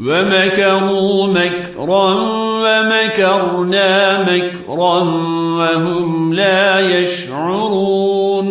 ومكروا مكرا ومكرنا مكرا وهم لا يشعرون.